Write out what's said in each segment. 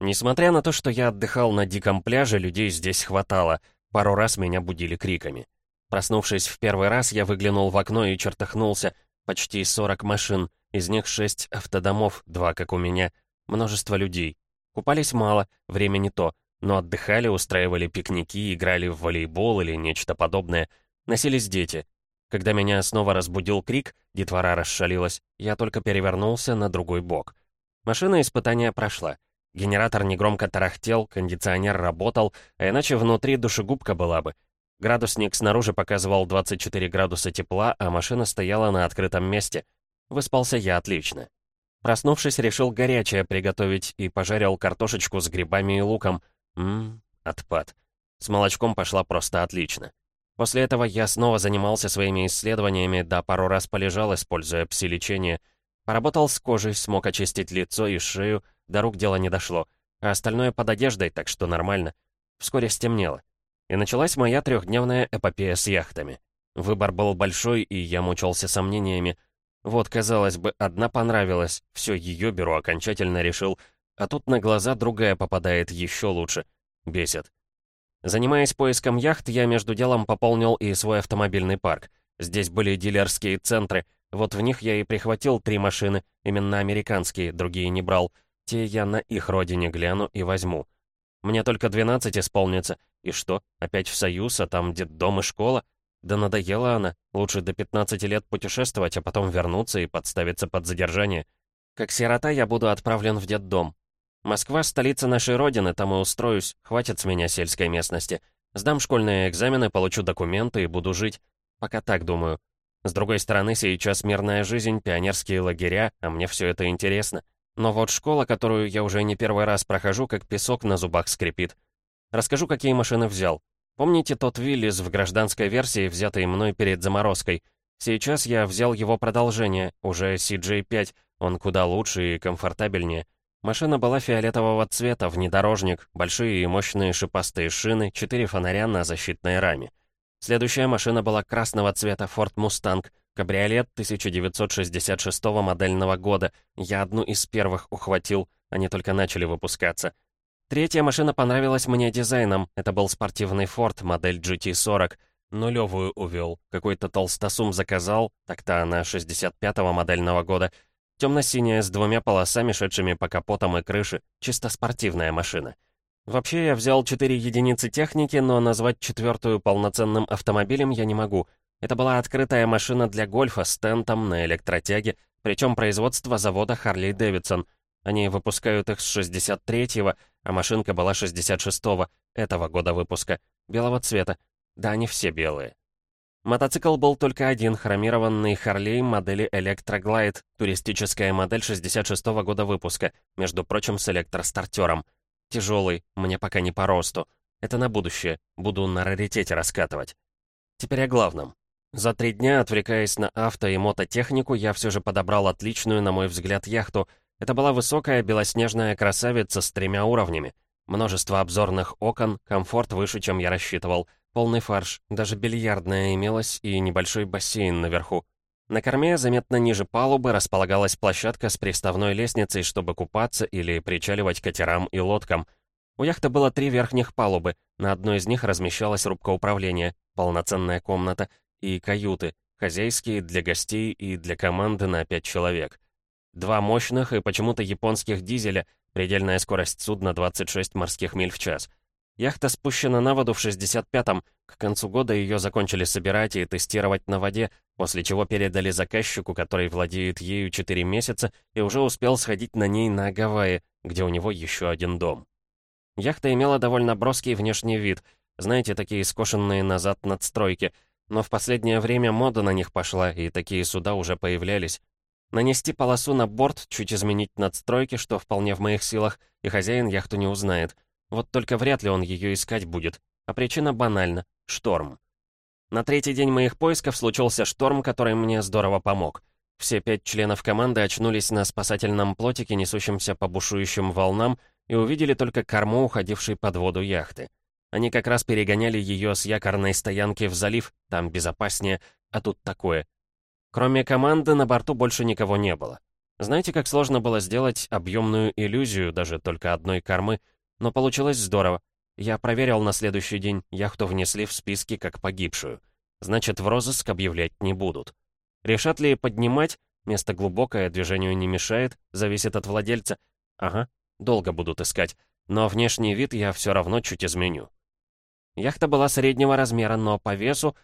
Несмотря на то, что я отдыхал на диком пляже, людей здесь хватало. Пару раз меня будили криками. Проснувшись в первый раз, я выглянул в окно и чертыхнулся. Почти 40 машин, из них 6 автодомов, два как у меня. Множество людей. Купались мало, время не то, но отдыхали, устраивали пикники, играли в волейбол или нечто подобное. Носились дети. Когда меня снова разбудил крик, детвора расшалилась, я только перевернулся на другой бок. Машина испытания прошла. Генератор негромко тарахтел, кондиционер работал, а иначе внутри душегубка была бы. Градусник снаружи показывал 24 градуса тепла, а машина стояла на открытом месте. Выспался я отлично. Проснувшись, решил горячее приготовить и пожарил картошечку с грибами и луком. Ммм, отпад. С молочком пошла просто отлично. После этого я снова занимался своими исследованиями, да пару раз полежал, используя пси-лечение. Поработал с кожей, смог очистить лицо и шею, до рук дело не дошло. А остальное под одеждой, так что нормально. Вскоре стемнело. И началась моя трехдневная эпопея с яхтами. Выбор был большой, и я мучился сомнениями. Вот, казалось бы, одна понравилась, все, ее беру, окончательно решил. А тут на глаза другая попадает еще лучше. Бесит. Занимаясь поиском яхт, я между делом пополнил и свой автомобильный парк. Здесь были дилерские центры. Вот в них я и прихватил три машины, именно американские, другие не брал. Те я на их родине гляну и возьму. Мне только 12 исполнится. И что, опять в Союз, а там дом и школа? Да надоела она. Лучше до 15 лет путешествовать, а потом вернуться и подставиться под задержание. Как сирота я буду отправлен в детдом. Москва — столица нашей родины, там и устроюсь. Хватит с меня сельской местности. Сдам школьные экзамены, получу документы и буду жить. Пока так думаю. С другой стороны, сейчас мирная жизнь, пионерские лагеря, а мне все это интересно. Но вот школа, которую я уже не первый раз прохожу, как песок на зубах скрипит. Расскажу, какие машины взял. Помните тот Виллис в гражданской версии, взятый мной перед заморозкой? Сейчас я взял его продолжение, уже CJ5, он куда лучше и комфортабельнее. Машина была фиолетового цвета, внедорожник, большие и мощные шипастые шины, четыре фонаря на защитной раме. Следующая машина была красного цвета Ford Mustang, кабриолет 1966 модельного года. Я одну из первых ухватил, они только начали выпускаться. Третья машина понравилась мне дизайном. Это был спортивный Ford, модель GT40. Нулевую увел. Какой-то толстосум заказал, так-то она 65-го модельного года. Темно-синяя, с двумя полосами, шедшими по капотам и крыше. Чисто спортивная машина. Вообще, я взял четыре единицы техники, но назвать четвертую полноценным автомобилем я не могу. Это была открытая машина для гольфа с тентом на электротяге, причем производство завода Harley Davidson. Они выпускают их с 63-го, а машинка была 66-го, этого года выпуска, белого цвета. Да, они все белые. Мотоцикл был только один, хромированный Харлей модели Electroglide, туристическая модель 66 -го года выпуска, между прочим, с электростартером. Тяжелый, мне пока не по росту. Это на будущее, буду на раритете раскатывать. Теперь о главном. За три дня, отвлекаясь на авто и мототехнику, я все же подобрал отличную, на мой взгляд, яхту. Это была высокая белоснежная красавица с тремя уровнями. Множество обзорных окон, комфорт выше, чем я рассчитывал. Полный фарш, даже бильярдная имелась и небольшой бассейн наверху. На корме, заметно ниже палубы, располагалась площадка с приставной лестницей, чтобы купаться или причаливать катерам и лодкам. У яхты было три верхних палубы, на одной из них размещалась рубка управления, полноценная комната и каюты, хозяйские для гостей и для команды на пять человек. Два мощных и почему-то японских дизеля, предельная скорость судна 26 морских миль в час — Яхта спущена на воду в 65-м. К концу года ее закончили собирать и тестировать на воде, после чего передали заказчику, который владеет ею 4 месяца и уже успел сходить на ней на Гавайи, где у него еще один дом. Яхта имела довольно броский внешний вид, знаете, такие скошенные назад надстройки, но в последнее время мода на них пошла, и такие суда уже появлялись. Нанести полосу на борт, чуть изменить надстройки, что вполне в моих силах, и хозяин яхту не узнает. Вот только вряд ли он ее искать будет. А причина банальна — шторм. На третий день моих поисков случился шторм, который мне здорово помог. Все пять членов команды очнулись на спасательном плотике, несущемся по бушующим волнам, и увидели только корму, уходившей под воду яхты. Они как раз перегоняли ее с якорной стоянки в залив, там безопаснее, а тут такое. Кроме команды, на борту больше никого не было. Знаете, как сложно было сделать объемную иллюзию даже только одной кормы, но получилось здорово. Я проверил на следующий день, яхту внесли в списки как погибшую. Значит, в розыск объявлять не будут. Решат ли поднимать? Место глубокое, движению не мешает, зависит от владельца. Ага, долго будут искать. Но внешний вид я все равно чуть изменю. Яхта была среднего размера, но по весу...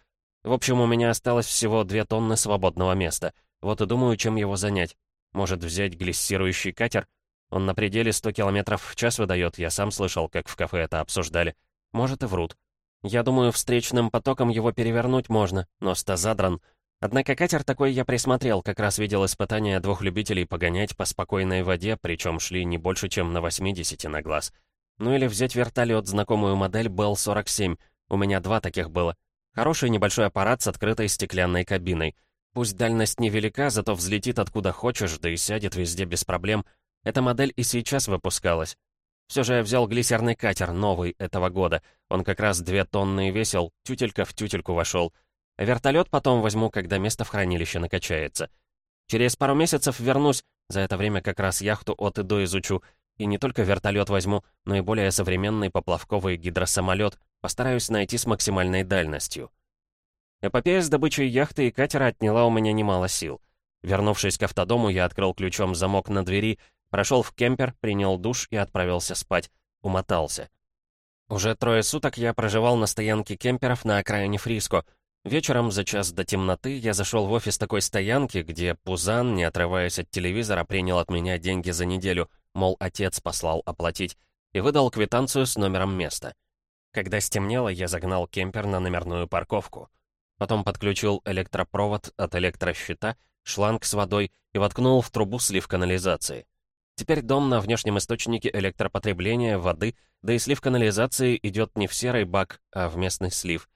В общем, у меня осталось всего две тонны свободного места. Вот и думаю, чем его занять. Может, взять глиссирующий катер? Он на пределе 100 км в час выдает, я сам слышал, как в кафе это обсуждали. Может, и врут. Я думаю, встречным потоком его перевернуть можно, но задран. Однако катер такой я присмотрел, как раз видел испытания двух любителей погонять по спокойной воде, причем шли не больше, чем на 80 на глаз. Ну или взять вертолет, знакомую модель Bell 47. У меня два таких было. Хороший небольшой аппарат с открытой стеклянной кабиной. Пусть дальность невелика, зато взлетит откуда хочешь, да и сядет везде без проблем. Эта модель и сейчас выпускалась. Все же я взял глиссерный катер, новый, этого года. Он как раз две тонны весил, тютелька в тютельку вошел. Вертолет потом возьму, когда место в хранилище накачается. Через пару месяцев вернусь, за это время как раз яхту от и до изучу. И не только вертолет возьму, но и более современный поплавковый гидросамолет. Постараюсь найти с максимальной дальностью. Эпопея с добычей яхты и катера отняла у меня немало сил. Вернувшись к автодому, я открыл ключом замок на двери, прошел в кемпер, принял душ и отправился спать. Умотался. Уже трое суток я проживал на стоянке кемперов на окраине Фриско. Вечером за час до темноты я зашел в офис такой стоянки, где Пузан, не отрываясь от телевизора, принял от меня деньги за неделю, мол, отец послал оплатить, и выдал квитанцию с номером места. Когда стемнело, я загнал кемпер на номерную парковку. Потом подключил электропровод от электрощита, шланг с водой и воткнул в трубу слив канализации. Теперь дом на внешнем источнике электропотребления воды, да и слив канализации идет не в серый бак, а в местный слив.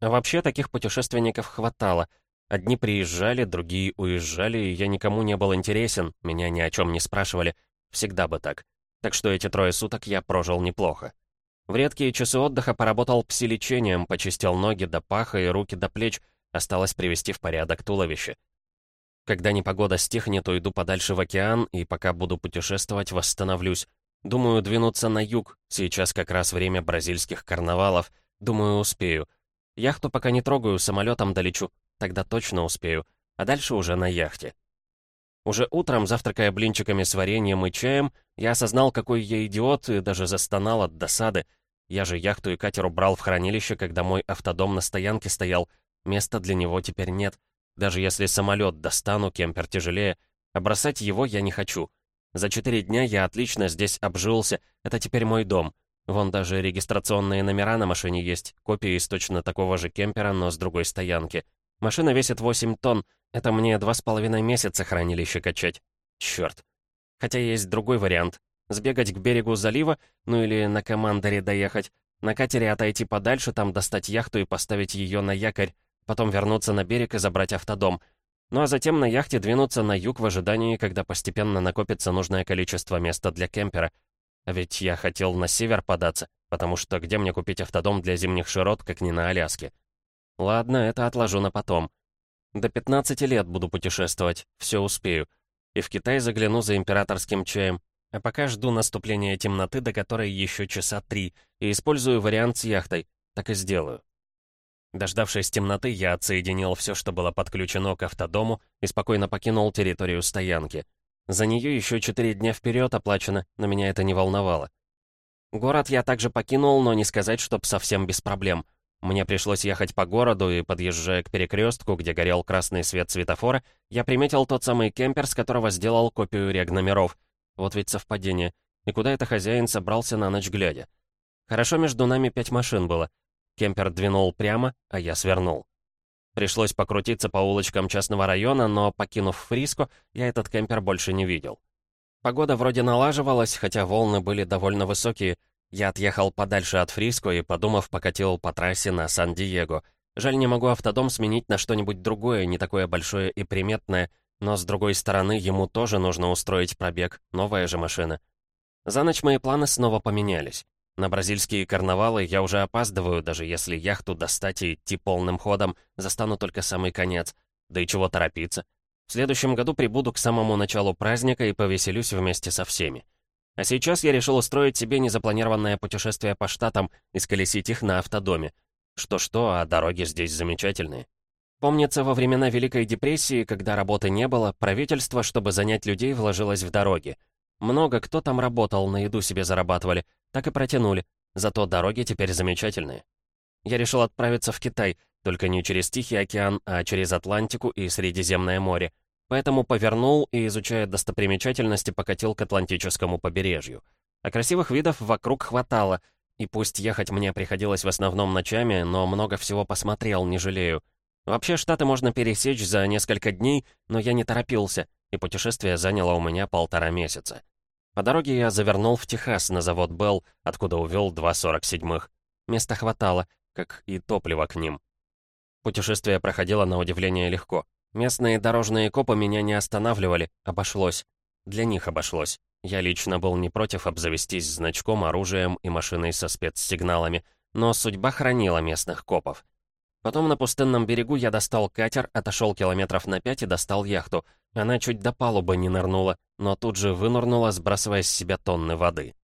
А вообще таких путешественников хватало. Одни приезжали, другие уезжали, и я никому не был интересен, меня ни о чем не спрашивали. Всегда бы так. Так что эти трое суток я прожил неплохо. В редкие часы отдыха поработал пси-лечением, почистил ноги до паха и руки до плеч, осталось привести в порядок туловище. Когда непогода стихнет, уйду подальше в океан, и пока буду путешествовать, восстановлюсь. Думаю, двинуться на юг, сейчас как раз время бразильских карнавалов. Думаю, успею. Яхту пока не трогаю, самолетом долечу, тогда точно успею. А дальше уже на яхте. Уже утром, завтракая блинчиками с вареньем и чаем, я осознал, какой я идиот, и даже застонал от досады. Я же яхту и катер убрал в хранилище, когда мой автодом на стоянке стоял. Места для него теперь нет. Даже если самолет достану, кемпер тяжелее, а бросать его я не хочу. За четыре дня я отлично здесь обжился, это теперь мой дом. Вон даже регистрационные номера на машине есть, копии из точно такого же кемпера, но с другой стоянки. Машина весит 8 тонн, это мне два с половиной месяца хранилище качать. Черт. Хотя есть другой вариант. Сбегать к берегу залива, ну или на командоре доехать. На катере отойти подальше, там достать яхту и поставить ее на якорь. Потом вернуться на берег и забрать автодом. Ну а затем на яхте двинуться на юг в ожидании, когда постепенно накопится нужное количество места для кемпера. А ведь я хотел на север податься, потому что где мне купить автодом для зимних широт, как не на Аляске? Ладно, это отложу на потом. До 15 лет буду путешествовать, все успею. И в Китай загляну за императорским чаем. А пока жду наступления темноты, до которой еще часа три, и использую вариант с яхтой. Так и сделаю. Дождавшись темноты, я отсоединил все, что было подключено к автодому, и спокойно покинул территорию стоянки. За нее еще четыре дня вперед оплачено, но меня это не волновало. Город я также покинул, но не сказать, чтоб совсем без проблем — мне пришлось ехать по городу, и, подъезжая к перекрестку, где горел красный свет светофора, я приметил тот самый кемпер, с которого сделал копию рег-номеров. Вот ведь совпадение. И куда это хозяин собрался на ночь глядя? Хорошо между нами пять машин было. Кемпер двинул прямо, а я свернул. Пришлось покрутиться по улочкам частного района, но, покинув Фриско, я этот кемпер больше не видел. Погода вроде налаживалась, хотя волны были довольно высокие — я отъехал подальше от Фриско и, подумав, покатил по трассе на Сан-Диего. Жаль, не могу автодом сменить на что-нибудь другое, не такое большое и приметное, но, с другой стороны, ему тоже нужно устроить пробег, новая же машина. За ночь мои планы снова поменялись. На бразильские карнавалы я уже опаздываю, даже если яхту достать и идти полным ходом, застану только самый конец. Да и чего торопиться? В следующем году прибуду к самому началу праздника и повеселюсь вместе со всеми. А сейчас я решил устроить себе незапланированное путешествие по штатам и сколесить их на автодоме. Что-что, а дороги здесь замечательные. Помнится, во времена Великой депрессии, когда работы не было, правительство, чтобы занять людей, вложилось в дороги. Много кто там работал, на еду себе зарабатывали, так и протянули. Зато дороги теперь замечательные. Я решил отправиться в Китай, только не через Тихий океан, а через Атлантику и Средиземное море. Поэтому повернул и, изучая достопримечательности, покатил к Атлантическому побережью. А красивых видов вокруг хватало, и пусть ехать мне приходилось в основном ночами, но много всего посмотрел, не жалею. Вообще, Штаты можно пересечь за несколько дней, но я не торопился, и путешествие заняло у меня полтора месяца. По дороге я завернул в Техас на завод Белл, откуда увел два 47-х. Места хватало, как и топлива к ним. Путешествие проходило на удивление легко. Местные дорожные копы меня не останавливали, обошлось. Для них обошлось. Я лично был не против обзавестись значком, оружием и машиной со спецсигналами, но судьба хранила местных копов. Потом на пустынном берегу я достал катер, отошел километров на пять и достал яхту. Она чуть до палубы не нырнула, но тут же вынырнула, сбрасывая с себя тонны воды.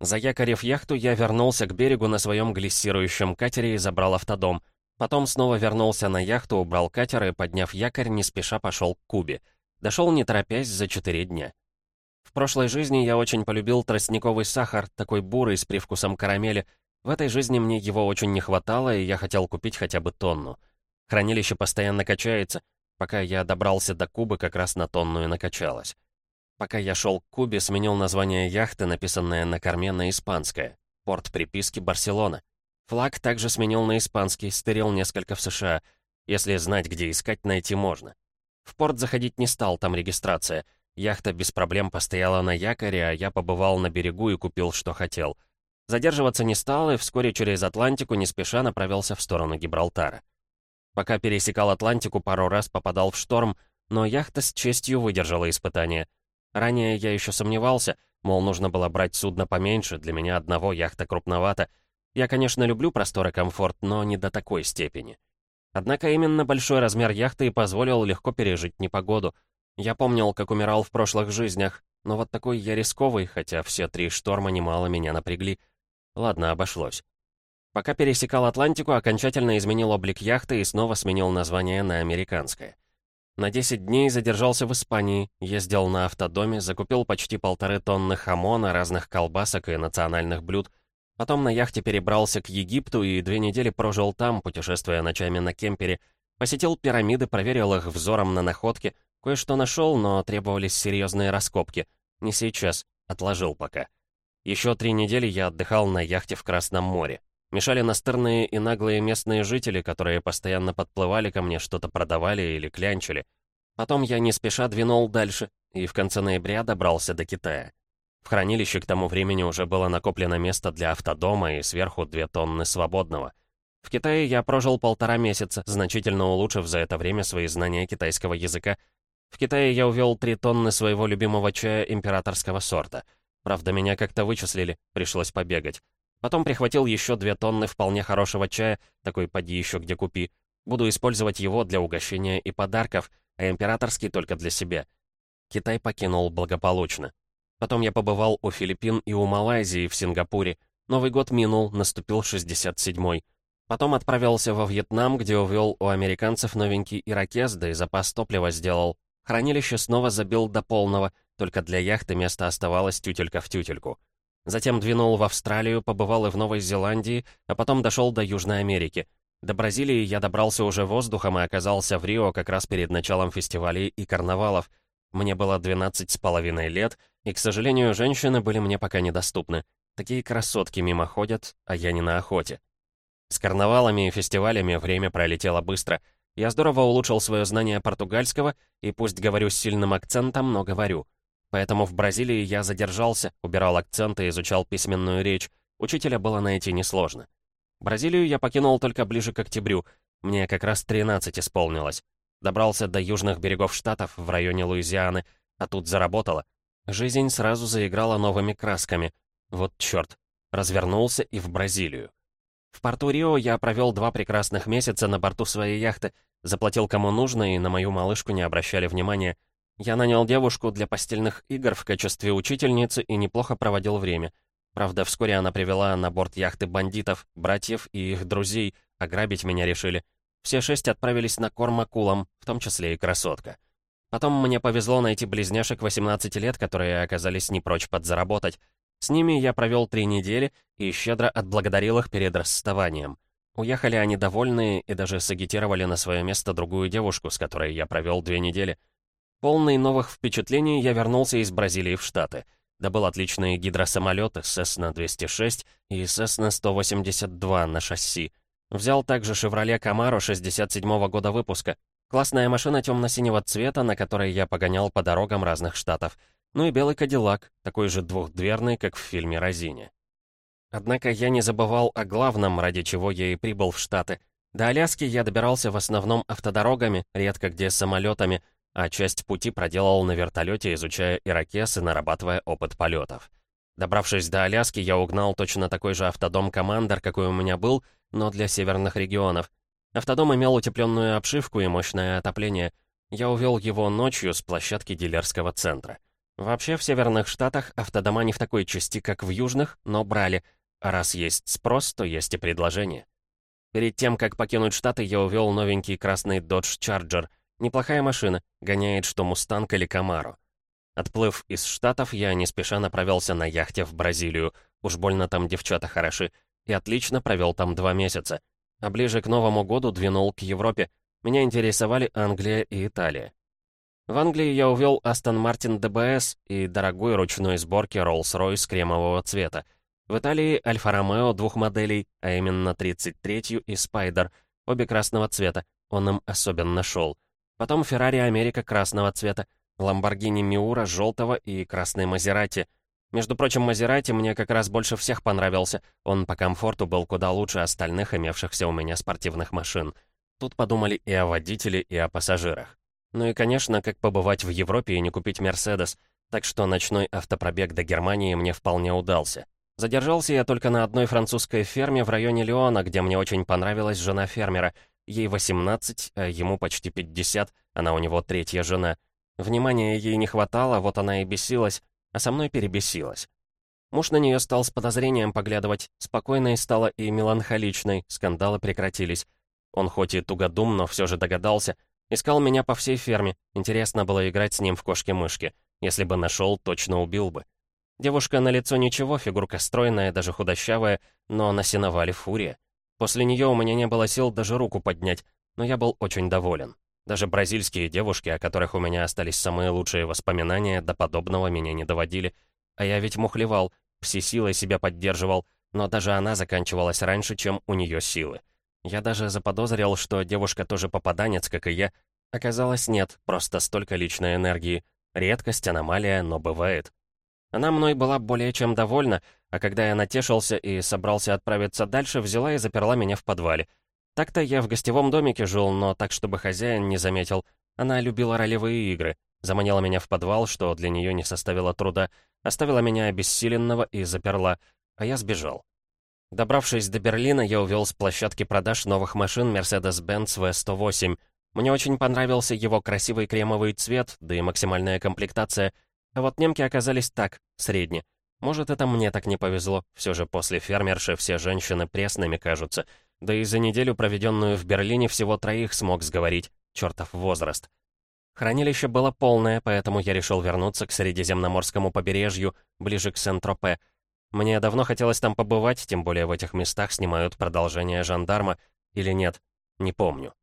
Заякорив яхту, я вернулся к берегу на своем глиссирующем катере и забрал автодом — Потом снова вернулся на яхту, убрал катер и, подняв якорь, не спеша пошел к Кубе. Дошел не торопясь за четыре дня. В прошлой жизни я очень полюбил тростниковый сахар, такой бурый, с привкусом карамели. В этой жизни мне его очень не хватало, и я хотел купить хотя бы тонну. Хранилище постоянно качается. Пока я добрался до Кубы, как раз на тонну и накачалось. Пока я шел к Кубе, сменил название яхты, написанное на корме на испанское. Порт приписки Барселона. Флаг также сменил на испанский, стырил несколько в США. Если знать, где искать, найти можно. В порт заходить не стал, там регистрация. Яхта без проблем постояла на якоре, а я побывал на берегу и купил, что хотел. Задерживаться не стал и вскоре через Атлантику не спеша направился в сторону Гибралтара. Пока пересекал Атлантику, пару раз попадал в шторм, но яхта с честью выдержала испытание. Ранее я еще сомневался, мол, нужно было брать судно поменьше, для меня одного яхта крупновато — я, конечно, люблю простор и комфорт, но не до такой степени. Однако именно большой размер яхты и позволил легко пережить непогоду. Я помнил, как умирал в прошлых жизнях, но вот такой я рисковый, хотя все три шторма немало меня напрягли. Ладно, обошлось. Пока пересекал Атлантику, окончательно изменил облик яхты и снова сменил название на американское. На 10 дней задержался в Испании, ездил на автодоме, закупил почти полторы тонны хамона, разных колбасок и национальных блюд — Потом на яхте перебрался к Египту и две недели прожил там, путешествуя ночами на кемпере. Посетил пирамиды, проверил их взором на находки. Кое-что нашел, но требовались серьезные раскопки. Не сейчас, отложил пока. Еще три недели я отдыхал на яхте в Красном море. Мешали настырные и наглые местные жители, которые постоянно подплывали ко мне, что-то продавали или клянчили. Потом я не спеша двинул дальше, и в конце ноября добрался до Китая. В хранилище к тому времени уже было накоплено место для автодома и сверху две тонны свободного. В Китае я прожил полтора месяца, значительно улучшив за это время свои знания китайского языка. В Китае я увел три тонны своего любимого чая императорского сорта. Правда, меня как-то вычислили, пришлось побегать. Потом прихватил еще две тонны вполне хорошего чая, такой поди еще где купи. Буду использовать его для угощения и подарков, а императорский только для себя. Китай покинул благополучно. Потом я побывал у Филиппин и у Малайзии в Сингапуре. Новый год минул, наступил 67-й. Потом отправился во Вьетнам, где увел у американцев новенький ирокез, да и запас топлива сделал. Хранилище снова забил до полного, только для яхты место оставалось тютелька в тютельку. Затем двинул в Австралию, побывал и в Новой Зеландии, а потом дошел до Южной Америки. До Бразилии я добрался уже воздухом и оказался в Рио как раз перед началом фестивалей и карнавалов — мне было 12 с половиной лет, и, к сожалению, женщины были мне пока недоступны. Такие красотки мимо ходят, а я не на охоте. С карнавалами и фестивалями время пролетело быстро. Я здорово улучшил свое знание португальского, и пусть говорю с сильным акцентом, но говорю. Поэтому в Бразилии я задержался, убирал акценты, изучал письменную речь. Учителя было найти несложно. Бразилию я покинул только ближе к октябрю. Мне как раз 13 исполнилось. Добрался до южных берегов штатов в районе Луизианы, а тут заработало. Жизнь сразу заиграла новыми красками. Вот черт. Развернулся и в Бразилию. В порту Рио я провел два прекрасных месяца на борту своей яхты, Заплатил кому нужно, и на мою малышку не обращали внимания. Я нанял девушку для постельных игр в качестве учительницы и неплохо проводил время. Правда, вскоре она привела на борт яхты бандитов, братьев и их друзей, ограбить меня решили. Все шесть отправились на корм акулам, в том числе и красотка. Потом мне повезло найти близняшек 18 лет, которые оказались не прочь подзаработать. С ними я провел три недели и щедро отблагодарил их перед расставанием. Уехали они довольные и даже сагитировали на свое место другую девушку, с которой я провел две недели. Полный новых впечатлений я вернулся из Бразилии в Штаты. Добыл отличные гидросамолеты Cessna-206 и Cessna-182 на шасси. Взял также «Шевроле Камаро» 67-го года выпуска. Классная машина темно-синего цвета, на которой я погонял по дорогам разных штатов. Ну и белый «Кадиллак», такой же двухдверный, как в фильме «Розине». Однако я не забывал о главном, ради чего я и прибыл в Штаты. До Аляски я добирался в основном автодорогами, редко где самолетами, а часть пути проделал на вертолете, изучая ирокез и нарабатывая опыт полетов. Добравшись до Аляски, я угнал точно такой же автодом «Командер», какой у меня был, но для северных регионов. Автодом имел утепленную обшивку и мощное отопление. Я увел его ночью с площадки дилерского центра. Вообще, в северных штатах автодома не в такой части, как в южных, но брали — а раз есть спрос, то есть и предложение. Перед тем, как покинуть Штаты, я увел новенький красный Dodge Charger. Неплохая машина, гоняет что Мустанг или Камаро. Отплыв из Штатов, я не спеша направился на яхте в Бразилию. Уж больно там девчата хороши. И отлично провел там два месяца. А ближе к Новому году двинул к Европе. Меня интересовали Англия и Италия. В Англии я увел Aston Martin DBS и дорогой ручной сборки Rolls-Royce кремового цвета. В Италии Альфа-Ромео двух моделей, а именно 33-ю и Спайдер, обе красного цвета, он им особенно шел. Потом Феррари Америка красного цвета, Ламборгини Миура желтого и красный Мазерати. Между прочим, Мазерати мне как раз больше всех понравился, он по комфорту был куда лучше остальных имевшихся у меня спортивных машин. Тут подумали и о водителе, и о пассажирах. Ну и, конечно, как побывать в Европе и не купить Мерседес, так что ночной автопробег до Германии мне вполне удался. Задержался я только на одной французской ферме в районе Леона, где мне очень понравилась жена фермера. Ей 18, а ему почти 50, она у него третья жена. Внимания ей не хватало, вот она и бесилась, а со мной перебесилась. Муж на нее стал с подозрением поглядывать, спокойной стала и меланхоличной, скандалы прекратились. Он хоть и тугодум, но все же догадался. Искал меня по всей ферме, интересно было играть с ним в кошки-мышки. Если бы нашел, точно убил бы. Девушка на лицо ничего, фигурка стройная, даже худощавая, но на сеновале фурия. После нее у меня не было сил даже руку поднять, но я был очень доволен. Даже бразильские девушки, о которых у меня остались самые лучшие воспоминания, до подобного меня не доводили. А я ведь мухлевал, все силой себя поддерживал, но даже она заканчивалась раньше, чем у нее силы. Я даже заподозрил, что девушка тоже попаданец, как и я. Оказалось, нет, просто столько личной энергии. Редкость, аномалия, но бывает. Она мной была более чем довольна, а когда я натешился и собрался отправиться дальше, взяла и заперла меня в подвале. Так-то я в гостевом домике жил, но так, чтобы хозяин не заметил. Она любила ролевые игры, заманила меня в подвал, что для нее не составило труда, оставила меня обессиленного и заперла, а я сбежал. Добравшись до Берлина, я увел с площадки продаж новых машин Mercedes-Benz V108. Мне очень понравился его красивый кремовый цвет, да и максимальная комплектация — а вот немки оказались так, средне. Может, это мне так не повезло. Все же после фермерши все женщины пресными кажутся. Да и за неделю, проведенную в Берлине, всего троих смог сговорить. Чертов возраст. Хранилище было полное, поэтому я решил вернуться к Средиземноморскому побережью, ближе к Сент-Тропе. Мне давно хотелось там побывать, тем более в этих местах снимают продолжение «Жандарма» или нет, не помню.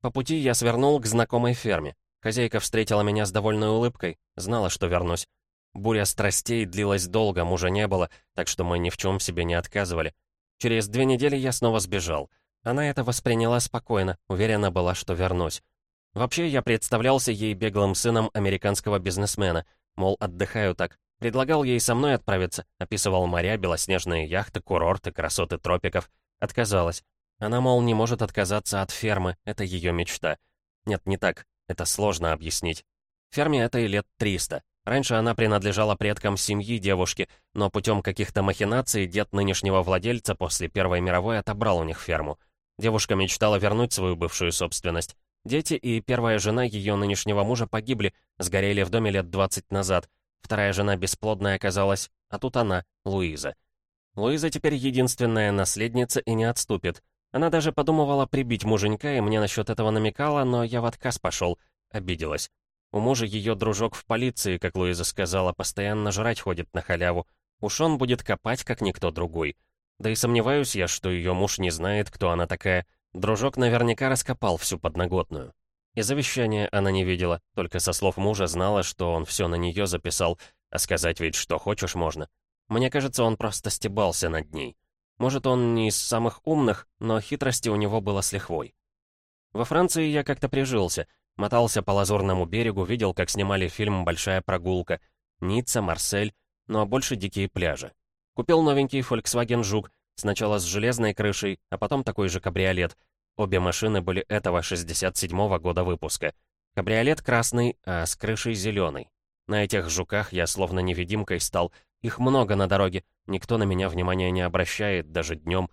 По пути я свернул к знакомой ферме. Хозяйка встретила меня с довольной улыбкой, знала, что вернусь. Буря страстей длилась долго, мужа не было, так что мы ни в чем себе не отказывали. Через две недели я снова сбежал. Она это восприняла спокойно, уверена была, что вернусь. Вообще, я представлялся ей беглым сыном американского бизнесмена, мол, отдыхаю так. Предлагал ей со мной отправиться, описывал моря, белоснежные яхты, курорты, красоты тропиков. Отказалась. Она, мол, не может отказаться от фермы, это ее мечта. Нет, не так. Это сложно объяснить. Ферме этой лет 300. Раньше она принадлежала предкам семьи девушки, но путем каких-то махинаций дед нынешнего владельца после Первой мировой отобрал у них ферму. Девушка мечтала вернуть свою бывшую собственность. Дети и первая жена ее нынешнего мужа погибли, сгорели в доме лет 20 назад. Вторая жена бесплодная оказалась, а тут она, Луиза. Луиза теперь единственная наследница и не отступит. Она даже подумывала прибить муженька, и мне насчет этого намекала, но я в отказ пошел. Обиделась. У мужа ее дружок в полиции, как Луиза сказала, постоянно жрать ходит на халяву. Уж он будет копать, как никто другой. Да и сомневаюсь я, что ее муж не знает, кто она такая. Дружок наверняка раскопал всю подноготную. И завещание она не видела, только со слов мужа знала, что он все на нее записал, а сказать ведь что хочешь можно. Мне кажется, он просто стебался над ней. Может, он не из самых умных, но хитрости у него было с лихвой. Во Франции я как-то прижился, мотался по Лазурному берегу, видел, как снимали фильм «Большая прогулка», Ницца, Марсель, ну а больше дикие пляжи. Купил новенький Volkswagen Жук, сначала с железной крышей, а потом такой же кабриолет. Обе машины были этого 67-го года выпуска. Кабриолет красный, а с крышей зеленый. На этих жуках я словно невидимкой стал. Их много на дороге, никто на меня внимания не обращает, даже днем.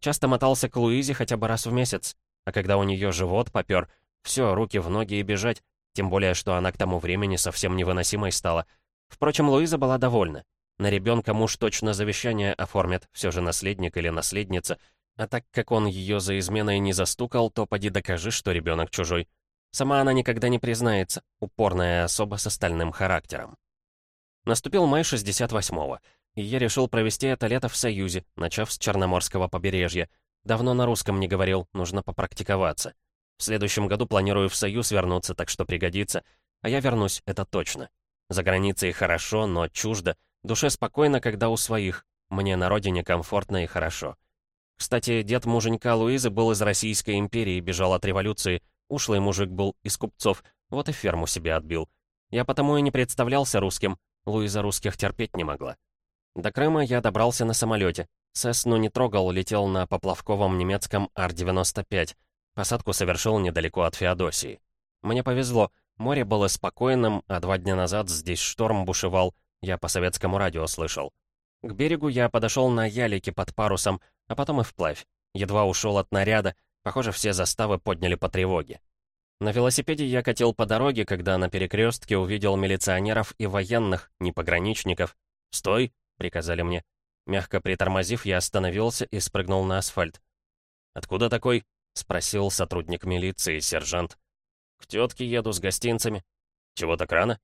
Часто мотался к Луизе хотя бы раз в месяц, а когда у нее живот попер, все, руки в ноги и бежать, тем более, что она к тому времени совсем невыносимой стала. Впрочем, Луиза была довольна. На ребенка муж точно завещание оформит, все же наследник или наследница. А так как он ее за изменой не застукал, то поди докажи, что ребенок чужой. Сама она никогда не признается, упорная особа с остальным характером. Наступил май 68-го, и я решил провести это лето в Союзе, начав с Черноморского побережья. Давно на русском не говорил, нужно попрактиковаться. В следующем году планирую в Союз вернуться, так что пригодится. А я вернусь, это точно. За границей хорошо, но чуждо. Душе спокойно, когда у своих. Мне на родине комфортно и хорошо. Кстати, дед муженька Луизы был из Российской империи, бежал от революции. Ушлый мужик был из купцов, вот и ферму себе отбил. Я потому и не представлялся русским. Луиза русских терпеть не могла. До Крыма я добрался на самолете. Сесну не трогал, летел на поплавковом немецком Ар-95. Посадку совершил недалеко от Феодосии. Мне повезло, море было спокойным, а два дня назад здесь шторм бушевал, я по советскому радио слышал. К берегу я подошел на ялике под парусом, а потом и вплавь. Едва ушел от наряда, похоже, все заставы подняли по тревоге. На велосипеде я катил по дороге, когда на перекрестке увидел милиционеров и военных, не пограничников. «Стой!» — приказали мне. Мягко притормозив, я остановился и спрыгнул на асфальт. «Откуда такой?» — спросил сотрудник милиции, сержант. «К тетке еду с гостинцами». «Чего так рано?»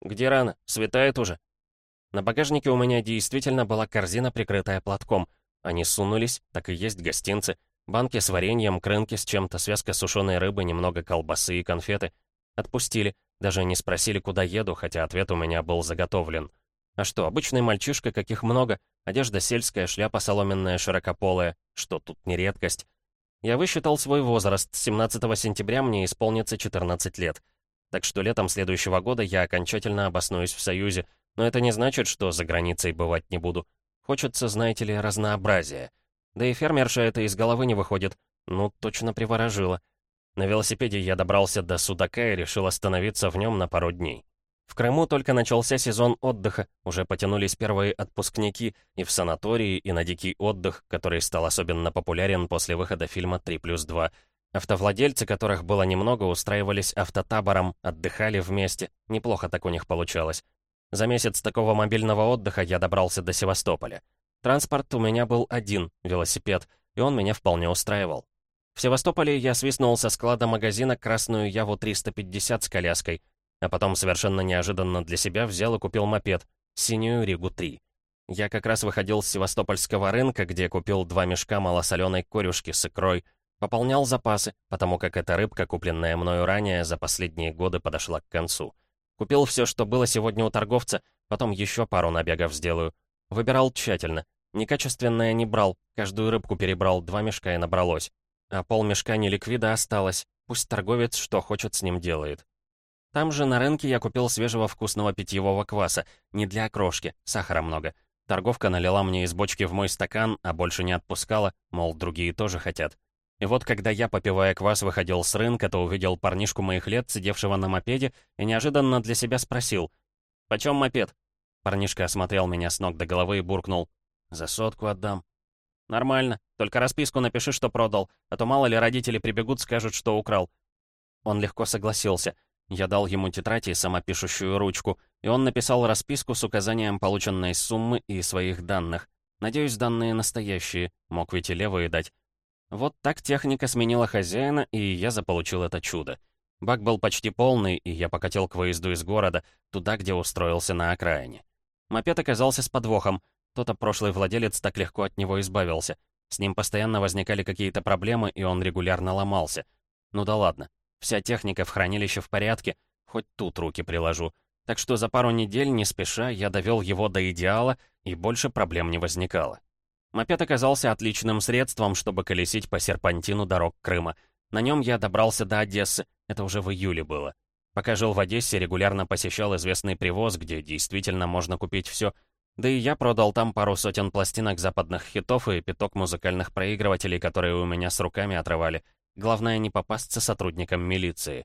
«Где рано? Светает уже». На багажнике у меня действительно была корзина, прикрытая платком. Они сунулись, так и есть гостинцы. Банки с вареньем, крынки с чем-то, связка сушеной рыбы, немного колбасы и конфеты. Отпустили, даже не спросили, куда еду, хотя ответ у меня был заготовлен. А что, обычный мальчишка, каких много, одежда сельская, шляпа соломенная, широкополая, что тут не редкость. Я высчитал свой возраст, 17 сентября мне исполнится 14 лет. Так что летом следующего года я окончательно обоснуюсь в Союзе, но это не значит, что за границей бывать не буду. Хочется, знаете ли, разнообразия. Да и фермерша это из головы не выходит. Ну, точно приворожила. На велосипеде я добрался до Судака и решил остановиться в нем на пару дней. В Крыму только начался сезон отдыха, уже потянулись первые отпускники и в санатории, и на дикий отдых, который стал особенно популярен после выхода фильма «3 плюс 2». Автовладельцы, которых было немного, устраивались автотабором, отдыхали вместе. Неплохо так у них получалось. За месяц такого мобильного отдыха я добрался до Севастополя. Транспорт у меня был один, велосипед, и он меня вполне устраивал. В Севастополе я свистнул со склада магазина красную Яву 350 с коляской, а потом совершенно неожиданно для себя взял и купил мопед, синюю Ригу 3. Я как раз выходил с севастопольского рынка, где купил два мешка малосоленой корюшки с икрой, пополнял запасы, потому как эта рыбка, купленная мною ранее, за последние годы подошла к концу. Купил все, что было сегодня у торговца, потом еще пару набегов сделаю. Выбирал тщательно. Некачественное не брал, каждую рыбку перебрал, два мешка и набралось. А полмешка неликвида осталось, пусть торговец что хочет с ним делает. Там же на рынке я купил свежего вкусного питьевого кваса, не для окрошки, сахара много. Торговка налила мне из бочки в мой стакан, а больше не отпускала, мол, другие тоже хотят. И вот когда я, попивая квас, выходил с рынка, то увидел парнишку моих лет, сидевшего на мопеде, и неожиданно для себя спросил. «Почем мопед?» Парнишка осмотрел меня с ног до головы и буркнул. «За сотку отдам». «Нормально. Только расписку напиши, что продал, а то мало ли родители прибегут, скажут, что украл». он легко согласился. Я дал ему тетрадь и самопишущую ручку, и он написал расписку с указанием полученной суммы и своих данных. Надеюсь, данные настоящие, мог ведь и левые дать. Вот так техника сменила хозяина, и я заполучил это чудо. Бак был почти полный, и я покатил к выезду из города, туда, где устроился на окраине. Мопед оказался с подвохом. Тот прошлый владелец так легко от него избавился. С ним постоянно возникали какие-то проблемы, и он регулярно ломался. Ну да ладно. Вся техника в хранилище в порядке, хоть тут руки приложу. Так что за пару недель, не спеша, я довел его до идеала, и больше проблем не возникало. Мопед оказался отличным средством, чтобы колесить по серпантину дорог Крыма. На нем я добрался до Одессы, это уже в июле было. Пока жил в Одессе, регулярно посещал известный привоз, где действительно можно купить все. Да и я продал там пару сотен пластинок западных хитов и пяток музыкальных проигрывателей, которые у меня с руками отрывали. Главное, не попасться сотрудникам милиции.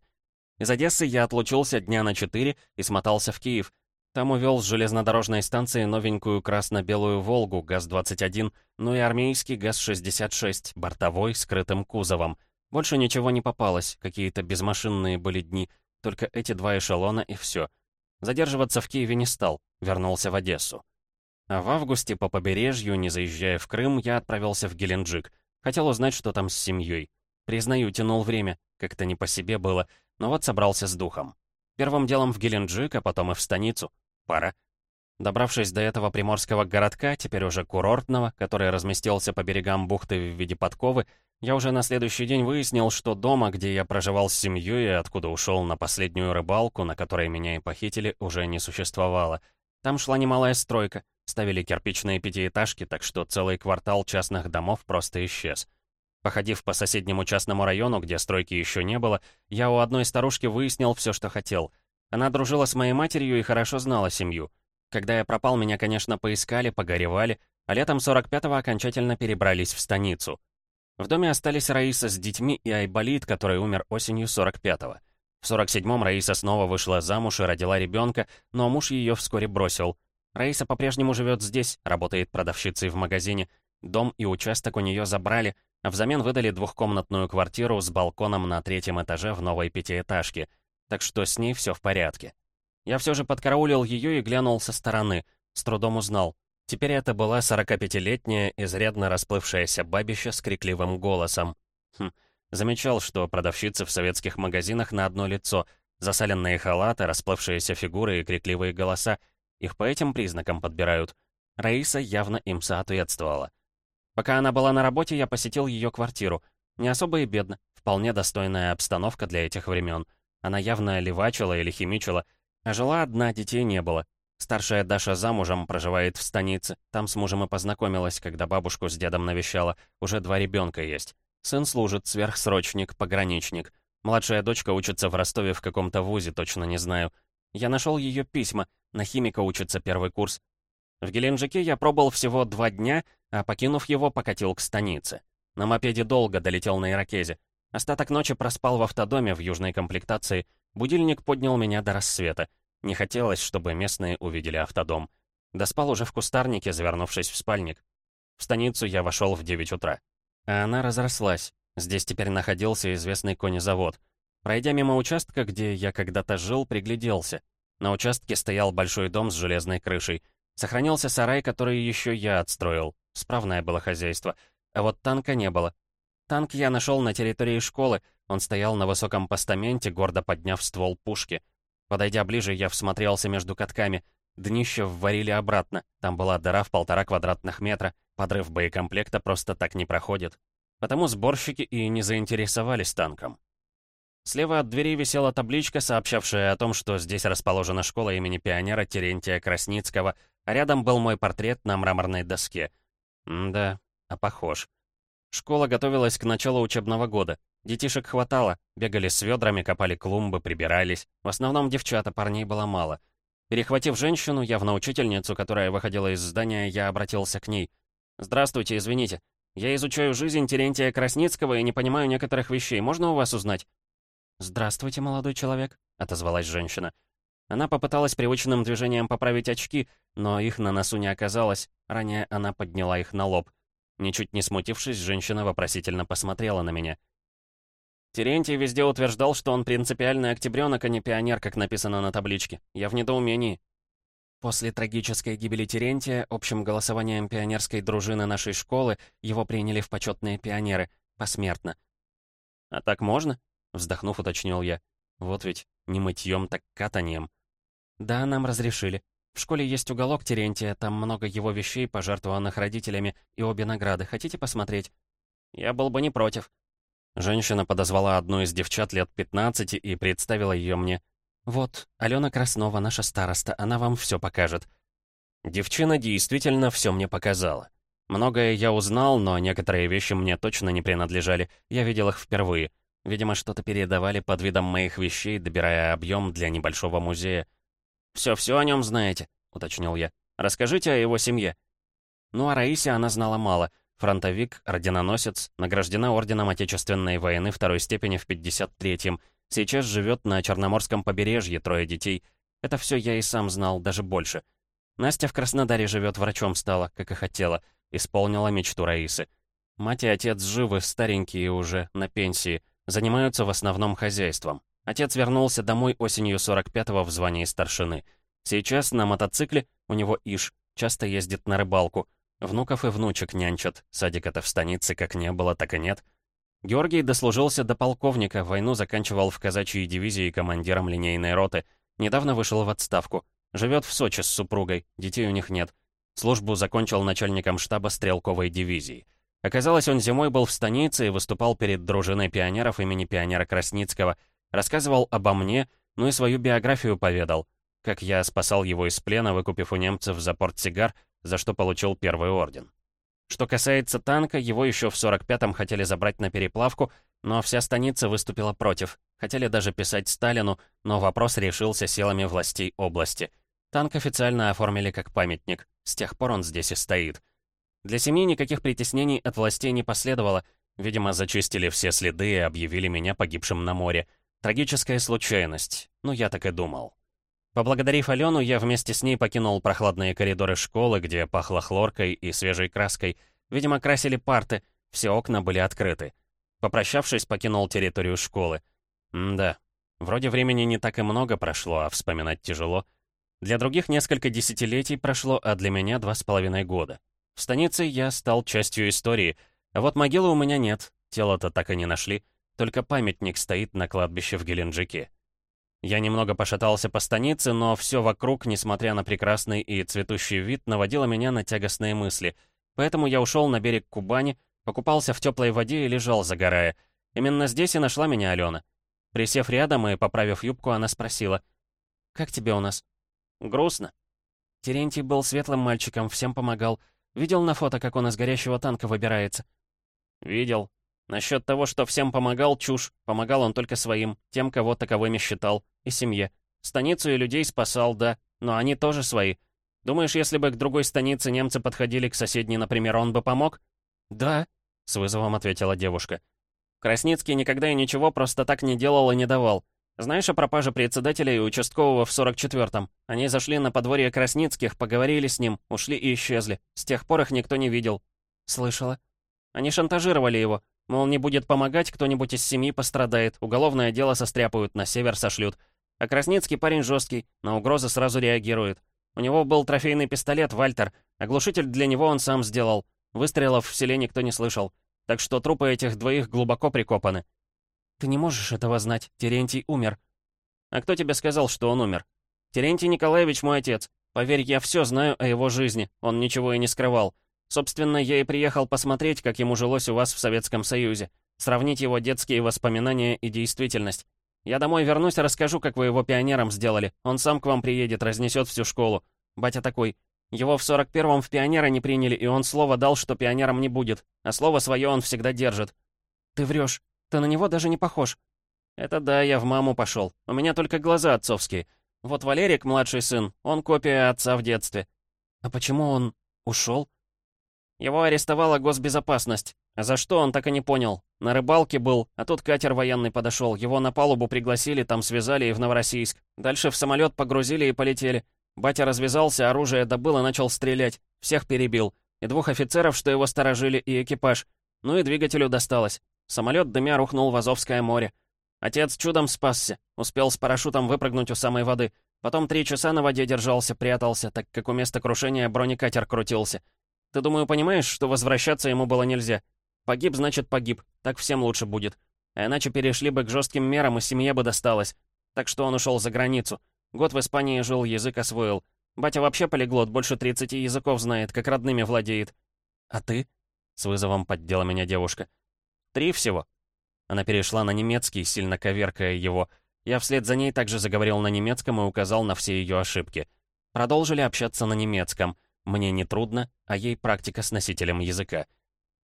Из Одессы я отлучился дня на четыре и смотался в Киев. Там увел с железнодорожной станции новенькую красно-белую «Волгу» ГАЗ-21, ну и армейский ГАЗ-66, бортовой, скрытым кузовом. Больше ничего не попалось, какие-то безмашинные были дни, только эти два эшелона и все. Задерживаться в Киеве не стал, вернулся в Одессу. А в августе по побережью, не заезжая в Крым, я отправился в Геленджик. Хотел узнать, что там с семьей. Признаю, тянул время, как-то не по себе было, но вот собрался с духом. Первым делом в Геленджик, а потом и в станицу. Пора. Добравшись до этого приморского городка, теперь уже курортного, который разместился по берегам бухты в виде подковы, я уже на следующий день выяснил, что дома, где я проживал с семьей и откуда ушел на последнюю рыбалку, на которой меня и похитили, уже не существовало. Там шла немалая стройка, ставили кирпичные пятиэтажки, так что целый квартал частных домов просто исчез. Походив по соседнему частному району, где стройки еще не было, я у одной старушки выяснил все, что хотел. Она дружила с моей матерью и хорошо знала семью. Когда я пропал, меня, конечно, поискали, погоревали, а летом 45-го окончательно перебрались в станицу. В доме остались Раиса с детьми и Айболит, который умер осенью 45-го. В 47-м Раиса снова вышла замуж и родила ребенка, но муж ее вскоре бросил. Раиса по-прежнему живет здесь, работает продавщицей в магазине. Дом и участок у нее забрали, взамен выдали двухкомнатную квартиру с балконом на третьем этаже в новой пятиэтажке, так что с ней все в порядке. Я все же подкараулил ее и глянул со стороны, с трудом узнал. Теперь это была 45-летняя, изрядно расплывшаяся бабища с крикливым голосом. Хм, замечал, что продавщицы в советских магазинах на одно лицо, засаленные халаты, расплывшиеся фигуры и крикливые голоса, их по этим признакам подбирают. Раиса явно им соответствовала. Пока она была на работе, я посетил ее квартиру. Не особо и бедно, вполне достойная обстановка для этих времен. Она явно левачила или химичила, а жила одна, детей не было. Старшая Даша замужем, проживает в станице. Там с мужем и познакомилась, когда бабушку с дедом навещала. Уже два ребенка есть. Сын служит, сверхсрочник, пограничник. Младшая дочка учится в Ростове в каком-то вузе, точно не знаю. Я нашел ее письма. На химика учится первый курс. В Геленджике я пробыл всего два дня, а покинув его, покатил к станице. На мопеде долго долетел на Иракезе. Остаток ночи проспал в автодоме в южной комплектации. Будильник поднял меня до рассвета. Не хотелось, чтобы местные увидели автодом. Доспал уже в кустарнике, завернувшись в спальник. В станицу я вошел в 9 утра. А она разрослась. Здесь теперь находился известный конезавод. Пройдя мимо участка, где я когда-то жил, пригляделся. На участке стоял большой дом с железной крышей. Сохранился сарай, который еще я отстроил. Справное было хозяйство. А вот танка не было. Танк я нашел на территории школы. Он стоял на высоком постаменте, гордо подняв ствол пушки. Подойдя ближе, я всмотрелся между катками. Днище вварили обратно. Там была дыра в полтора квадратных метра. Подрыв боекомплекта просто так не проходит. Потому сборщики и не заинтересовались танком. Слева от двери висела табличка, сообщавшая о том, что здесь расположена школа имени пионера Терентия Красницкого, а рядом был мой портрет на мраморной доске. Да, а похож. Школа готовилась к началу учебного года. Детишек хватало, бегали с ведрами, копали клумбы, прибирались. В основном девчата, парней было мало. Перехватив женщину, явно учительницу, которая выходила из здания, я обратился к ней. «Здравствуйте, извините. Я изучаю жизнь Терентия Красницкого и не понимаю некоторых вещей. Можно у вас узнать?» «Здравствуйте, молодой человек», — отозвалась женщина. Она попыталась привычным движением поправить очки, но их на носу не оказалось. Ранее она подняла их на лоб. Ничуть не смутившись, женщина вопросительно посмотрела на меня. Терентий везде утверждал, что он принципиальный октябренок, а не пионер, как написано на табличке. Я в недоумении. После трагической гибели Терентия общим голосованием пионерской дружины нашей школы его приняли в почетные пионеры, посмертно. «А так можно?» — вздохнув, уточнил я. «Вот ведь не мытьем, так катанием». «Да, нам разрешили. В школе есть уголок Терентия, там много его вещей, пожертвованных родителями, и обе награды. Хотите посмотреть?» «Я был бы не против». Женщина подозвала одну из девчат лет 15 и представила ее мне. «Вот, Алена Краснова, наша староста, она вам все покажет». Девчина действительно все мне показала. Многое я узнал, но некоторые вещи мне точно не принадлежали, я видел их впервые. Видимо, что-то передавали под видом моих вещей, добирая объем для небольшого музея. «Все-все о нем знаете», — уточнил я. «Расскажите о его семье». Ну, о Раисе она знала мало — Фронтовик, орденоносец, награждена Орденом Отечественной войны второй степени в 53-м. Сейчас живет на Черноморском побережье, трое детей. Это все я и сам знал, даже больше. Настя в Краснодаре живет, врачом стала, как и хотела. Исполнила мечту Раисы. Мать и отец живы, старенькие уже, на пенсии. Занимаются в основном хозяйством. Отец вернулся домой осенью 45-го в звании старшины. Сейчас на мотоцикле, у него Иш, часто ездит на рыбалку. Внуков и внучек нянчат. Садика-то в станице как не было, так и нет. Георгий дослужился до полковника, войну заканчивал в казачьей дивизии командиром линейной роты. Недавно вышел в отставку. Живет в Сочи с супругой, детей у них нет. Службу закончил начальником штаба стрелковой дивизии. Оказалось, он зимой был в станице и выступал перед дружиной пионеров имени пионера Красницкого. Рассказывал обо мне, ну и свою биографию поведал. Как я спасал его из плена, выкупив у немцев за портсигар, за что получил первый орден. Что касается танка, его еще в 45-м хотели забрать на переплавку, но вся станица выступила против. Хотели даже писать Сталину, но вопрос решился силами властей области. Танк официально оформили как памятник. С тех пор он здесь и стоит. Для семьи никаких притеснений от властей не последовало. Видимо, зачистили все следы и объявили меня погибшим на море. Трагическая случайность. Ну, я так и думал. Поблагодарив Алену, я вместе с ней покинул прохладные коридоры школы, где пахло хлоркой и свежей краской. Видимо, красили парты, все окна были открыты. Попрощавшись, покинул территорию школы. М да, вроде времени не так и много прошло, а вспоминать тяжело. Для других несколько десятилетий прошло, а для меня два с половиной года. В станице я стал частью истории, а вот могилы у меня нет, тело-то так и не нашли, только памятник стоит на кладбище в Геленджике. Я немного пошатался по станице, но все вокруг, несмотря на прекрасный и цветущий вид, наводило меня на тягостные мысли. Поэтому я ушел на берег Кубани, покупался в теплой воде и лежал, загорая. Именно здесь и нашла меня Алена. Присев рядом и поправив юбку, она спросила. «Как тебе у нас?» «Грустно». Терентий был светлым мальчиком, всем помогал. Видел на фото, как он из горящего танка выбирается? «Видел. Насчет того, что всем помогал, чушь. Помогал он только своим, тем, кого таковыми считал, и семье. Станицу и людей спасал, да, но они тоже свои. Думаешь, если бы к другой станице немцы подходили к соседней, например, он бы помог? Да, с вызовом ответила девушка. Красницкий никогда и ничего просто так не делал и не давал. Знаешь о пропаже председателя и участкового в 44-м? Они зашли на подворье Красницких, поговорили с ним, ушли и исчезли. С тех пор их никто не видел. Слышала. Они шантажировали его. Мол, не будет помогать, кто-нибудь из семьи пострадает, уголовное дело состряпают, на север сошлют. А Красницкий парень жесткий, на угрозы сразу реагирует. У него был трофейный пистолет «Вальтер», оглушитель для него он сам сделал. Выстрелов в селе никто не слышал. Так что трупы этих двоих глубоко прикопаны. Ты не можешь этого знать, Терентий умер. А кто тебе сказал, что он умер? Терентий Николаевич мой отец. Поверь, я все знаю о его жизни, он ничего и не скрывал. Собственно, я и приехал посмотреть, как ему жилось у вас в Советском Союзе. Сравнить его детские воспоминания и действительность. Я домой вернусь и расскажу, как вы его пионером сделали. Он сам к вам приедет, разнесет всю школу. Батя такой. Его в 41-м в пионера не приняли, и он слово дал, что пионером не будет. А слово свое он всегда держит. Ты врешь. Ты на него даже не похож. Это да, я в маму пошел. У меня только глаза отцовские. Вот Валерик, младший сын, он копия отца в детстве. А почему он ушел? Его арестовала госбезопасность. А за что, он так и не понял. На рыбалке был, а тут катер военный подошел. Его на палубу пригласили, там связали и в Новороссийск. Дальше в самолет погрузили и полетели. Батя развязался, оружие добыл и начал стрелять. Всех перебил. И двух офицеров, что его сторожили, и экипаж. Ну и двигателю досталось. Самолет дымя рухнул в Азовское море. Отец чудом спасся, успел с парашютом выпрыгнуть у самой воды. Потом три часа на воде держался, прятался, так как у места крушения бронекатер крутился. Ты, думаю, понимаешь, что возвращаться ему было нельзя? Погиб, значит, погиб. Так всем лучше будет. А иначе перешли бы к жестким мерам, и семье бы досталось. Так что он ушел за границу. Год в Испании жил, язык освоил. Батя вообще полиглот, больше 30 языков знает, как родными владеет. А ты? С вызовом поддела меня девушка. Три всего. Она перешла на немецкий, сильно коверкая его. Я вслед за ней также заговорил на немецком и указал на все ее ошибки. Продолжили общаться на немецком. Мне не трудно, а ей практика с носителем языка.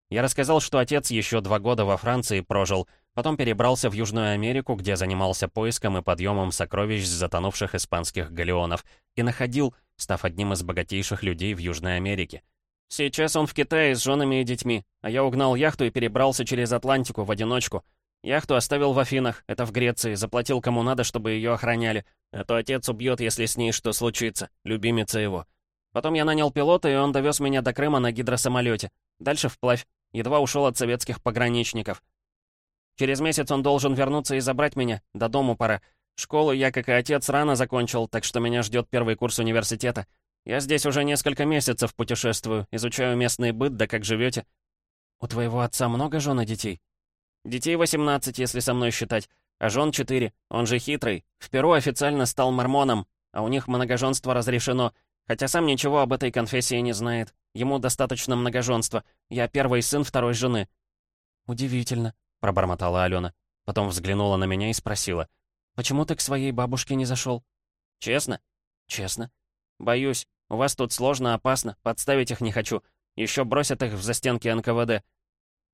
Я рассказал, что отец еще два года во Франции прожил, потом перебрался в Южную Америку, где занимался поиском и подъемом сокровищ затонувших испанских галеонов, и находил, став одним из богатейших людей в Южной Америке. Сейчас он в Китае с женами и детьми, а я угнал яхту и перебрался через Атлантику в одиночку. Яхту оставил в Афинах, это в Греции, заплатил кому надо, чтобы ее охраняли, а то отец убьет, если с ней что случится, любимица его. Потом я нанял пилота, и он довез меня до Крыма на гидросамолете. Дальше вплавь. Едва ушел от советских пограничников. Через месяц он должен вернуться и забрать меня. До дому пора. Школу я, как и отец, рано закончил, так что меня ждет первый курс университета. Я здесь уже несколько месяцев путешествую, изучаю местный быт, да как живете. У твоего отца много жен и детей? Детей 18, если со мной считать, а жен 4. Он же хитрый. В Перу официально стал мормоном, а у них многоженство разрешено, хотя сам ничего об этой конфессии не знает. Ему достаточно многоженства. Я первый сын второй жены». «Удивительно», — пробормотала Алена. Потом взглянула на меня и спросила. «Почему ты к своей бабушке не зашел?» «Честно?» «Честно». «Боюсь. У вас тут сложно, опасно. Подставить их не хочу. Еще бросят их в застенки НКВД».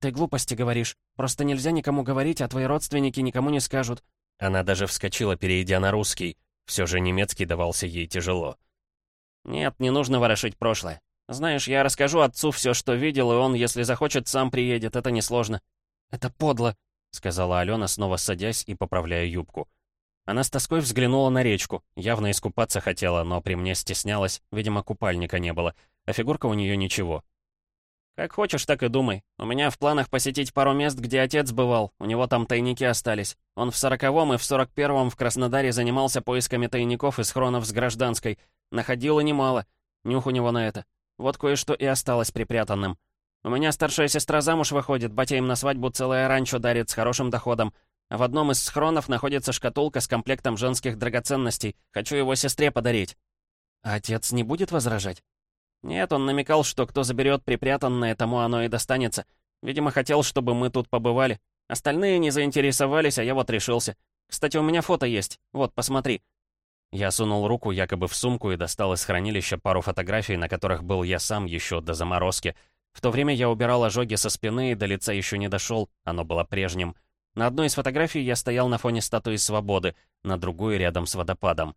«Ты глупости говоришь. Просто нельзя никому говорить, а твои родственники никому не скажут». Она даже вскочила, перейдя на русский. Все же немецкий давался ей тяжело. «Нет, не нужно ворошить прошлое. Знаешь, я расскажу отцу все, что видел, и он, если захочет, сам приедет, это несложно». «Это подло», — сказала Алена, снова садясь и поправляя юбку. Она с тоской взглянула на речку, явно искупаться хотела, но при мне стеснялась, видимо, купальника не было, а фигурка у нее ничего. «Как хочешь, так и думай. У меня в планах посетить пару мест, где отец бывал, у него там тайники остались. Он в сороковом и в сорок первом в Краснодаре занимался поисками тайников и схронов с гражданской. Находил и немало. Нюх у него на это. Вот кое-что и осталось припрятанным. У меня старшая сестра замуж выходит, батя им на свадьбу целое ранчо дарит с хорошим доходом. В одном из схронов находится шкатулка с комплектом женских драгоценностей. Хочу его сестре подарить. А отец не будет возражать? Нет, он намекал, что кто заберет припрятанное, тому оно и достанется. Видимо, хотел, чтобы мы тут побывали. Остальные не заинтересовались, а я вот решился. Кстати, у меня фото есть. Вот, посмотри. Я сунул руку якобы в сумку и достал из хранилища пару фотографий, на которых был я сам еще до заморозки. В то время я убирал ожоги со спины и до лица еще не дошел, оно было прежним. На одной из фотографий я стоял на фоне статуи свободы, на другой рядом с водопадом.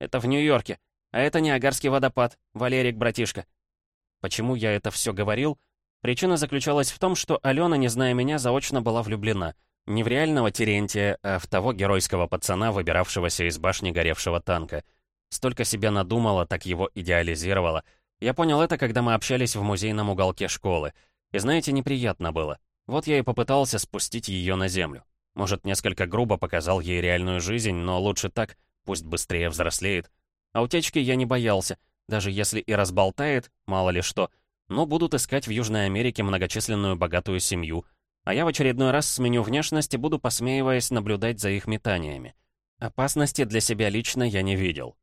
«Это в Нью-Йорке, а это Ниагарский водопад, Валерик, братишка». Почему я это все говорил? Причина заключалась в том, что Алена, не зная меня, заочно была влюблена — не в реального Терентия, а в того геройского пацана, выбиравшегося из башни горевшего танка. Столько себя надумала, так его идеализировала. Я понял это, когда мы общались в музейном уголке школы. И знаете, неприятно было. Вот я и попытался спустить ее на землю. Может, несколько грубо показал ей реальную жизнь, но лучше так, пусть быстрее взрослеет. А утечки я не боялся. Даже если и разболтает, мало ли что, но будут искать в Южной Америке многочисленную богатую семью — а я в очередной раз сменю внешность и буду, посмеиваясь, наблюдать за их метаниями. Опасности для себя лично я не видел.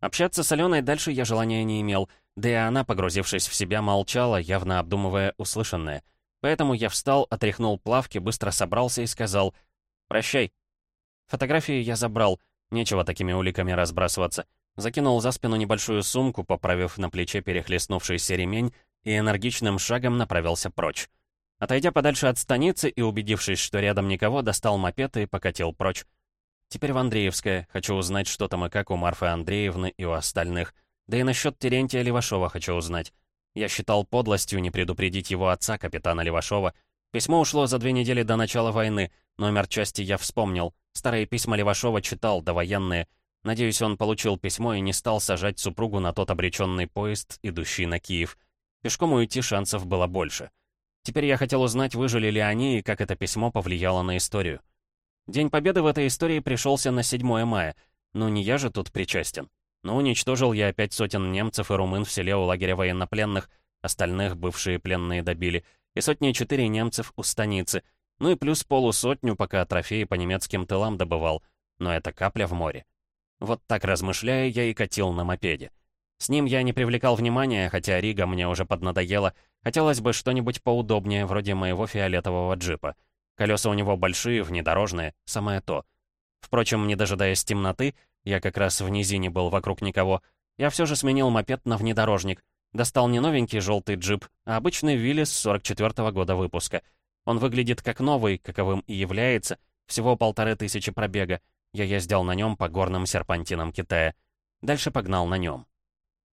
Общаться с Аленой дальше я желания не имел, да и она, погрузившись в себя, молчала, явно обдумывая услышанное. Поэтому я встал, отряхнул плавки, быстро собрался и сказал «Прощай». Фотографии я забрал, нечего такими уликами разбрасываться. Закинул за спину небольшую сумку, поправив на плече перехлестнувшийся ремень, и энергичным шагом направился прочь. Отойдя подальше от станицы и убедившись, что рядом никого, достал мопед и покатил прочь. Теперь в Андреевское. Хочу узнать, что там и как у Марфы Андреевны и у остальных. Да и насчет Терентия Левашова хочу узнать. Я считал подлостью не предупредить его отца, капитана Левашова. Письмо ушло за две недели до начала войны. Номер части я вспомнил. Старые письма Левашова читал, довоенные. Надеюсь, он получил письмо и не стал сажать супругу на тот обреченный поезд, идущий на Киев. Пешком уйти шансов было больше. Теперь я хотел узнать, выжили ли они и как это письмо повлияло на историю. День Победы в этой истории пришелся на 7 мая. Ну не я же тут причастен. Но уничтожил я опять сотен немцев и румын в селе у лагеря военнопленных, остальных бывшие пленные добили, и сотни четыре немцев у станицы, ну и плюс полусотню, пока трофеи по немецким тылам добывал. Но это капля в море. Вот так размышляя, я и катил на мопеде. С ним я не привлекал внимания, хотя Рига мне уже поднадоела. Хотелось бы что-нибудь поудобнее, вроде моего фиолетового джипа. Колеса у него большие, внедорожные, самое то. Впрочем, не дожидаясь темноты, я как раз в низине был вокруг никого, я все же сменил мопед на внедорожник. Достал не новенький желтый джип, а обычный Виллис 44 -го года выпуска. Он выглядит как новый, каковым и является, всего полторы тысячи пробега. Я ездил на нем по горным серпантинам Китая. Дальше погнал на нем.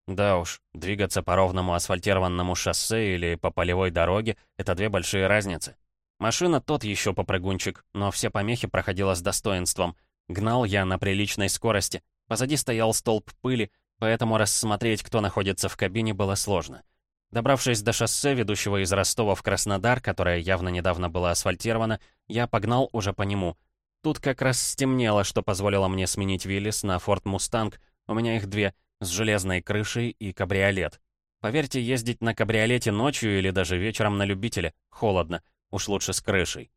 Да уж, двигаться по ровному асфальтированному шоссе или по полевой дороге — это две большие разницы. Машина тот еще попрыгунчик, но все помехи проходила с достоинством. Гнал я на приличной скорости. Позади стоял столб пыли, поэтому рассмотреть, кто находится в кабине, было сложно. Добравшись до шоссе, ведущего из Ростова в Краснодар, которое явно недавно было асфальтировано, я погнал уже по нему. Тут как раз стемнело, что позволило мне сменить Виллис на Форд Мустанг. У меня их две — с железной крышей и кабриолет. Поверьте, ездить на кабриолете ночью или даже вечером на любителя холодно, уж лучше с крышей.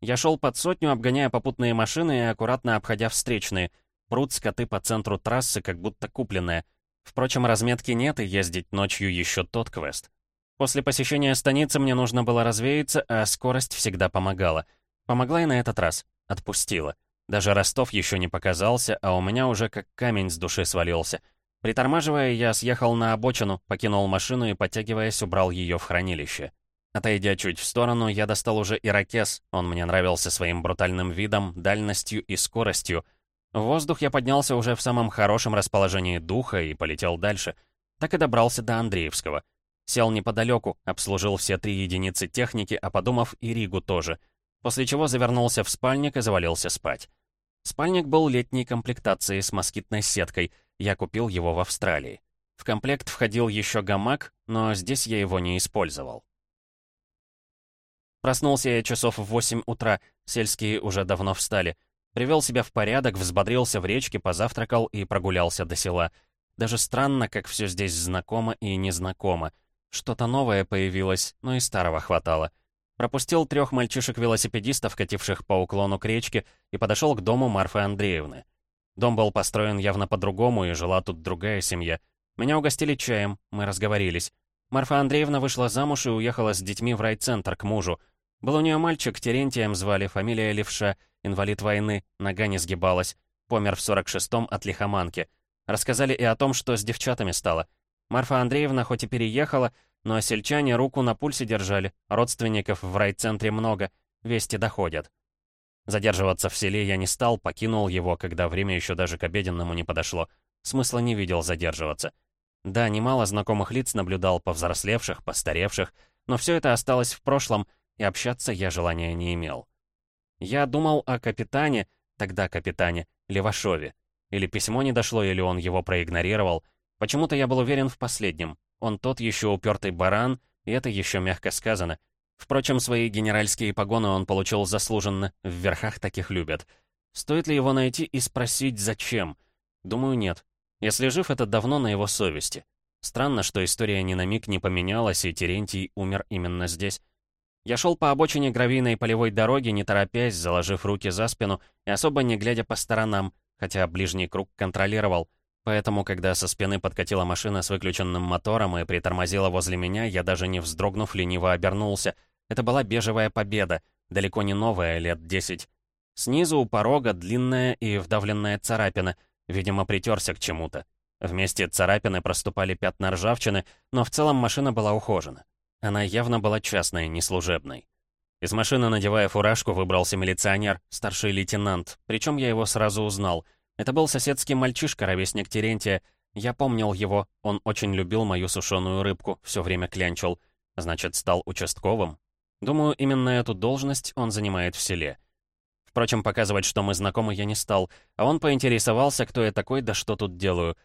Я шел под сотню, обгоняя попутные машины и аккуратно обходя встречные. Прут скоты по центру трассы, как будто купленные. Впрочем, разметки нет, и ездить ночью еще тот квест. После посещения станицы мне нужно было развеяться, а скорость всегда помогала. Помогла и на этот раз. Отпустила. Даже Ростов еще не показался, а у меня уже как камень с души свалился. Притормаживая, я съехал на обочину, покинул машину и, подтягиваясь, убрал ее в хранилище. Отойдя чуть в сторону, я достал уже ирокез, он мне нравился своим брутальным видом, дальностью и скоростью. В воздух я поднялся уже в самом хорошем расположении духа и полетел дальше. Так и добрался до Андреевского. Сел неподалеку, обслужил все три единицы техники, а подумав, и Ригу тоже. После чего завернулся в спальник и завалился спать. Спальник был летней комплектации с москитной сеткой — я купил его в Австралии. В комплект входил еще гамак, но здесь я его не использовал. Проснулся я часов в 8 утра, сельские уже давно встали. Привел себя в порядок, взбодрился в речке, позавтракал и прогулялся до села. Даже странно, как все здесь знакомо и незнакомо. Что-то новое появилось, но и старого хватало. Пропустил трех мальчишек-велосипедистов, кативших по уклону к речке, и подошел к дому Марфы Андреевны. Дом был построен явно по-другому, и жила тут другая семья. Меня угостили чаем, мы разговорились. Марфа Андреевна вышла замуж и уехала с детьми в райцентр к мужу. Был у нее мальчик, Терентием звали, фамилия Левша, инвалид войны, нога не сгибалась. Помер в 46-м от лихоманки. Рассказали и о том, что с девчатами стало. Марфа Андреевна хоть и переехала, но сельчане руку на пульсе держали. Родственников в райцентре много, вести доходят. Задерживаться в селе я не стал, покинул его, когда время еще даже к обеденному не подошло. Смысла не видел задерживаться. Да, немало знакомых лиц наблюдал, повзрослевших, постаревших, но все это осталось в прошлом, и общаться я желания не имел. Я думал о капитане, тогда капитане, Левашове. Или письмо не дошло, или он его проигнорировал. Почему-то я был уверен в последнем. Он тот еще упертый баран, и это еще мягко сказано — Впрочем, свои генеральские погоны он получил заслуженно, в верхах таких любят. Стоит ли его найти и спросить, зачем? Думаю, нет. Если жив, это давно на его совести. Странно, что история ни на миг не поменялась, и Терентий умер именно здесь. Я шел по обочине гравийной полевой дороги, не торопясь, заложив руки за спину и особо не глядя по сторонам, хотя ближний круг контролировал. Поэтому, когда со спины подкатила машина с выключенным мотором и притормозила возле меня, я даже не вздрогнув, лениво обернулся — это была бежевая победа, далеко не новая, лет десять. Снизу у порога длинная и вдавленная царапина, видимо, притерся к чему-то. Вместе царапины проступали пятна ржавчины, но в целом машина была ухожена. Она явно была частной, не служебной. Из машины, надевая фуражку, выбрался милиционер, старший лейтенант, причем я его сразу узнал. Это был соседский мальчишка, ровесник Терентия. Я помнил его, он очень любил мою сушеную рыбку, все время клянчил. Значит, стал участковым? Думаю, именно эту должность он занимает в селе. Впрочем, показывать, что мы знакомы, я не стал, а он поинтересовался, кто я такой, да что тут делаю.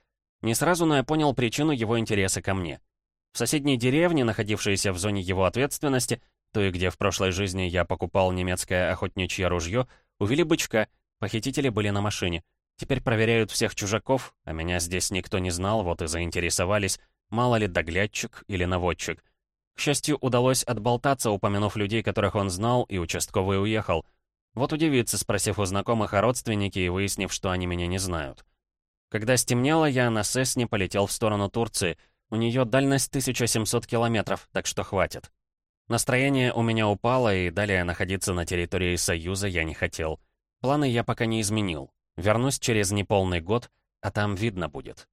Не сразу, но я понял причину его интереса ко мне. В соседней деревне, находившейся в зоне его ответственности, той, где в прошлой жизни я покупал немецкое охотничье ружье, увели бычка, похитители были на машине. Теперь проверяют всех чужаков, а меня здесь никто не знал, вот и заинтересовались, мало ли доглядчик или наводчик. К счастью, удалось отболтаться, упомянув людей, которых он знал, и участковый уехал. Вот удивиться, спросив у знакомых о родственнике и выяснив, что они меня не знают. Когда стемнело, я на Сесне полетел в сторону Турции. У нее дальность 1700 километров, так что хватит. Настроение у меня упало, и далее находиться на территории Союза я не хотел. Планы я пока не изменил. Вернусь через неполный год, а там видно будет.